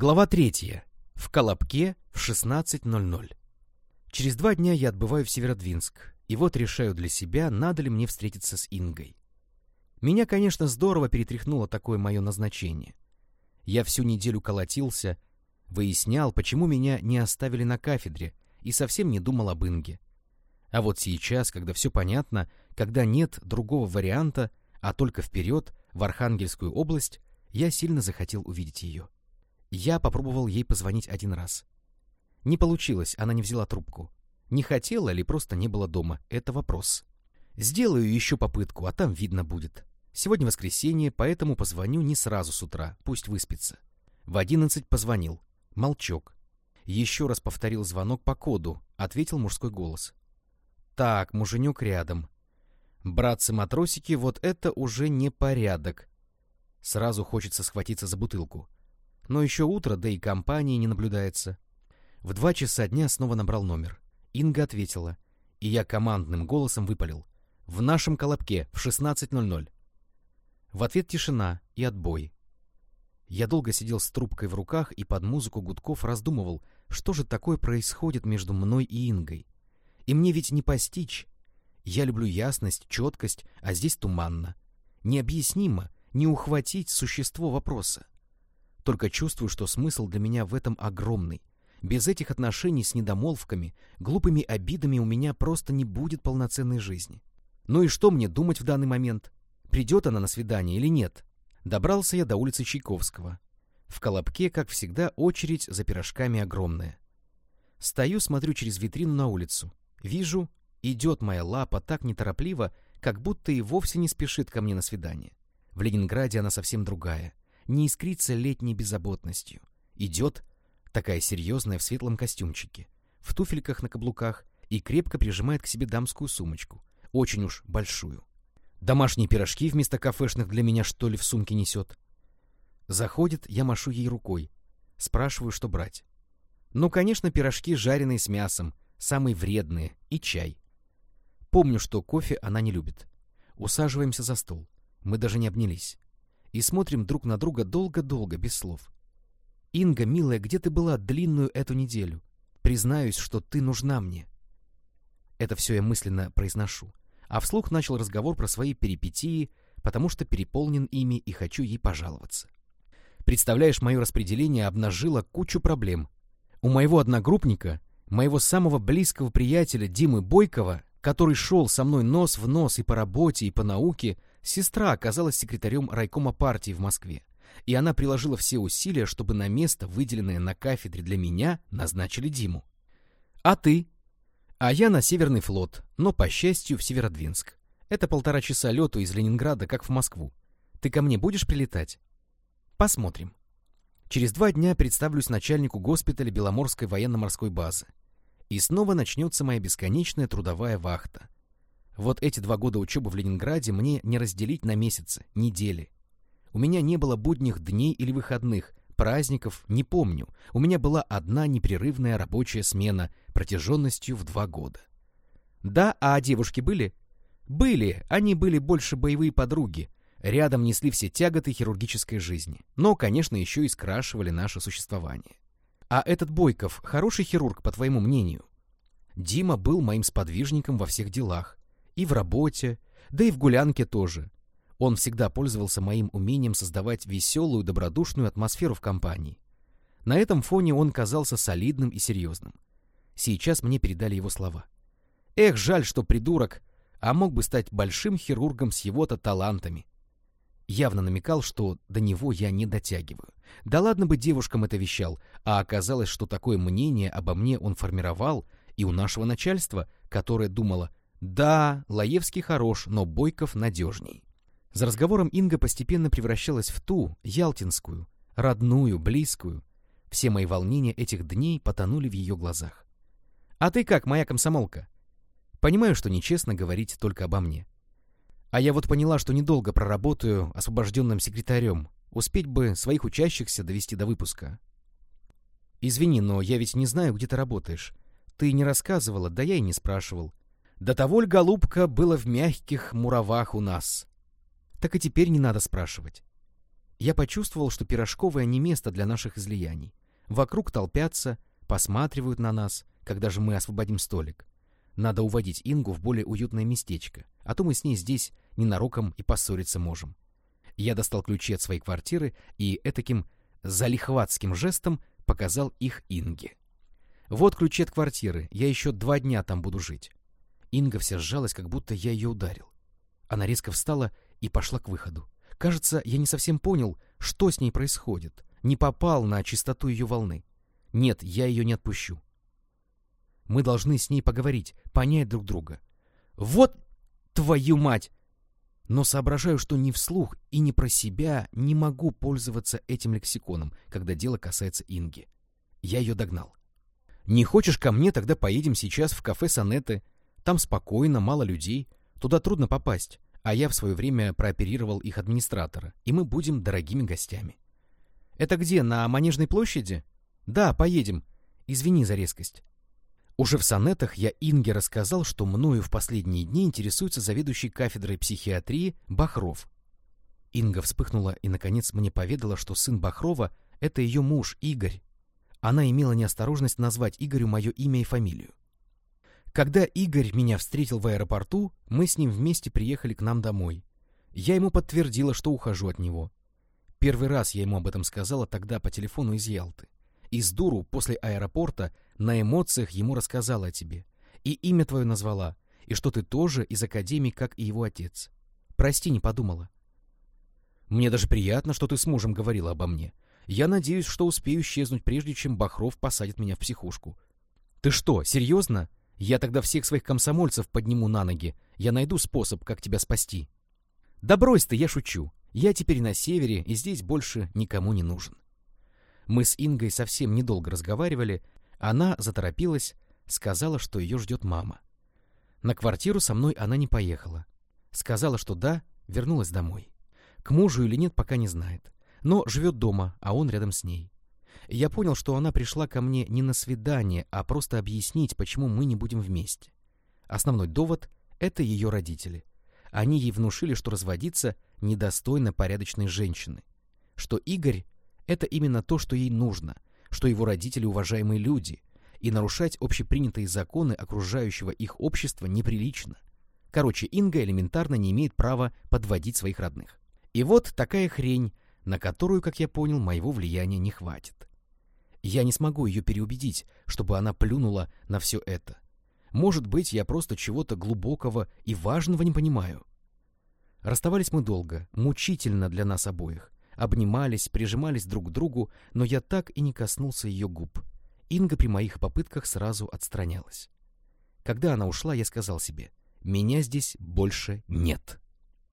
Глава третья. В Колобке в 16.00. Через два дня я отбываю в Северодвинск, и вот решаю для себя, надо ли мне встретиться с Ингой. Меня, конечно, здорово перетряхнуло такое мое назначение. Я всю неделю колотился, выяснял, почему меня не оставили на кафедре, и совсем не думал об Инге. А вот сейчас, когда все понятно, когда нет другого варианта, а только вперед, в Архангельскую область, я сильно захотел увидеть ее. Я попробовал ей позвонить один раз. Не получилось, она не взяла трубку. Не хотела или просто не было дома, это вопрос. Сделаю еще попытку, а там видно будет. Сегодня воскресенье, поэтому позвоню не сразу с утра, пусть выспится. В одиннадцать позвонил. Молчок. Еще раз повторил звонок по коду, ответил мужской голос. Так, муженек рядом. Братцы-матросики, вот это уже не порядок. Сразу хочется схватиться за бутылку. Но еще утро, да и компании не наблюдается. В два часа дня снова набрал номер. Инга ответила, и я командным голосом выпалил. «В нашем колобке, в 16.00». В ответ тишина и отбой. Я долго сидел с трубкой в руках и под музыку гудков раздумывал, что же такое происходит между мной и Ингой. И мне ведь не постичь. Я люблю ясность, четкость, а здесь туманно. Необъяснимо, не ухватить существо вопроса. Только чувствую, что смысл для меня в этом огромный. Без этих отношений с недомолвками, глупыми обидами у меня просто не будет полноценной жизни. Ну и что мне думать в данный момент? Придет она на свидание или нет? Добрался я до улицы Чайковского. В Колобке, как всегда, очередь за пирожками огромная. Стою, смотрю через витрину на улицу. Вижу, идет моя лапа так неторопливо, как будто и вовсе не спешит ко мне на свидание. В Ленинграде она совсем другая, не искрится летней беззаботностью. Идет, такая серьезная в светлом костюмчике, в туфельках на каблуках и крепко прижимает к себе дамскую сумочку, очень уж большую. Домашние пирожки вместо кафешных для меня, что ли, в сумке несет? Заходит, я машу ей рукой. Спрашиваю, что брать. Ну, конечно, пирожки, жареные с мясом, самые вредные, и чай. Помню, что кофе она не любит. Усаживаемся за стол. Мы даже не обнялись. И смотрим друг на друга долго-долго, без слов. «Инга, милая, где ты была длинную эту неделю? Признаюсь, что ты нужна мне». Это все я мысленно произношу а вслух начал разговор про свои перипетии, потому что переполнен ими и хочу ей пожаловаться. Представляешь, мое распределение обнажило кучу проблем. У моего одногруппника, моего самого близкого приятеля Димы Бойкова, который шел со мной нос в нос и по работе, и по науке, сестра оказалась секретарем райкома партии в Москве. И она приложила все усилия, чтобы на место, выделенное на кафедре для меня, назначили Диму. «А ты?» А я на Северный флот, но, по счастью, в Северодвинск. Это полтора часа лету из Ленинграда, как в Москву. Ты ко мне будешь прилетать? Посмотрим. Через два дня представлюсь начальнику госпиталя Беломорской военно-морской базы. И снова начнется моя бесконечная трудовая вахта. Вот эти два года учебы в Ленинграде мне не разделить на месяцы, недели. У меня не было будних дней или выходных, праздников не помню. У меня была одна непрерывная рабочая смена протяженностью в два года. Да, а девушки были? Были, они были больше боевые подруги. Рядом несли все тяготы хирургической жизни. Но, конечно, еще и скрашивали наше существование. А этот Бойков хороший хирург, по твоему мнению? Дима был моим сподвижником во всех делах. И в работе, да и в гулянке тоже. Он всегда пользовался моим умением создавать веселую, добродушную атмосферу в компании. На этом фоне он казался солидным и серьезным. Сейчас мне передали его слова. Эх, жаль, что придурок, а мог бы стать большим хирургом с его-то талантами. Явно намекал, что до него я не дотягиваю. Да ладно бы девушкам это вещал, а оказалось, что такое мнение обо мне он формировал и у нашего начальства, которое думало, да, Лаевский хорош, но Бойков надежней. За разговором Инга постепенно превращалась в ту, ялтинскую, родную, близкую. Все мои волнения этих дней потонули в ее глазах. «А ты как, моя комсомолка?» Понимаю, что нечестно говорить только обо мне. А я вот поняла, что недолго проработаю освобожденным секретарем. Успеть бы своих учащихся довести до выпуска. Извини, но я ведь не знаю, где ты работаешь. Ты не рассказывала, да я и не спрашивал. До того ль, голубка, было в мягких муравах у нас так и теперь не надо спрашивать. Я почувствовал, что пирожковая не место для наших излияний. Вокруг толпятся, посматривают на нас, когда же мы освободим столик. Надо уводить Ингу в более уютное местечко, а то мы с ней здесь ненароком и поссориться можем. Я достал ключи от своей квартиры и этаким залихватским жестом показал их Инге. «Вот ключи от квартиры, я еще два дня там буду жить». Инга вся сжалась, как будто я ее ударил. Она резко встала и пошла к выходу. Кажется, я не совсем понял, что с ней происходит, не попал на чистоту ее волны. Нет, я ее не отпущу. Мы должны с ней поговорить, понять друг друга. Вот твою мать! Но соображаю, что ни вслух и ни про себя не могу пользоваться этим лексиконом, когда дело касается Инги. Я ее догнал. «Не хочешь ко мне, тогда поедем сейчас в кафе Сонеты. Там спокойно, мало людей. Туда трудно попасть, а я в свое время прооперировал их администратора, и мы будем дорогими гостями». «Это где, на Манежной площади?» «Да, поедем. Извини за резкость». Уже в сонетах я Инге рассказал, что мною в последние дни интересуется заведующий кафедрой психиатрии Бахров. Инга вспыхнула и, наконец, мне поведала, что сын Бахрова — это ее муж, Игорь. Она имела неосторожность назвать Игорю мое имя и фамилию. Когда Игорь меня встретил в аэропорту, мы с ним вместе приехали к нам домой. Я ему подтвердила, что ухожу от него. Первый раз я ему об этом сказала тогда по телефону из Ялты. Из дуру после аэропорта на эмоциях ему рассказала о тебе. И имя твое назвала, и что ты тоже из академии, как и его отец. Прости, не подумала. Мне даже приятно, что ты с мужем говорила обо мне. Я надеюсь, что успею исчезнуть, прежде чем Бахров посадит меня в психушку. Ты что, серьезно? Я тогда всех своих комсомольцев подниму на ноги. Я найду способ, как тебя спасти. Да брось ты, я шучу. Я теперь на севере, и здесь больше никому не нужен. Мы с Ингой совсем недолго разговаривали, она заторопилась, сказала, что ее ждет мама. На квартиру со мной она не поехала. Сказала, что да, вернулась домой. К мужу или нет, пока не знает. Но живет дома, а он рядом с ней. Я понял, что она пришла ко мне не на свидание, а просто объяснить, почему мы не будем вместе. Основной довод — это ее родители. Они ей внушили, что разводиться недостойно порядочной женщины. Что Игорь это именно то, что ей нужно, что его родители уважаемые люди, и нарушать общепринятые законы окружающего их общества неприлично. Короче, Инга элементарно не имеет права подводить своих родных. И вот такая хрень, на которую, как я понял, моего влияния не хватит. Я не смогу ее переубедить, чтобы она плюнула на все это. Может быть, я просто чего-то глубокого и важного не понимаю. Расставались мы долго, мучительно для нас обоих обнимались, прижимались друг к другу, но я так и не коснулся ее губ. Инга при моих попытках сразу отстранялась. Когда она ушла, я сказал себе, «Меня здесь больше нет».